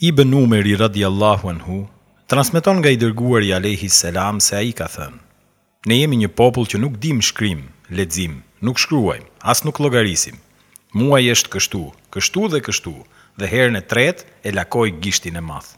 Ibën Umeri radijallahu anhu transmeton nga i Dërguari alejhi selam se ai ka thënë, Ne jemi një popull që nuk dimë shkrim, lexim, nuk shkruajmë, as nuk llogarisim. Muaji është kështu, kështu dhe kështu, dhe herën e tretë e lakoi gishtin e madh.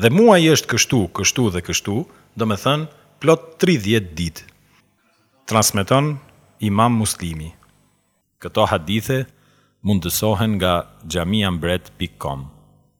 Dhe muaji është kështu, kështu dhe kështu, domethënë plot tridhjetë ditë. Transmeton Imam Muslimi. Këto hadithe mundësohen nga xhamiambret pikë kom.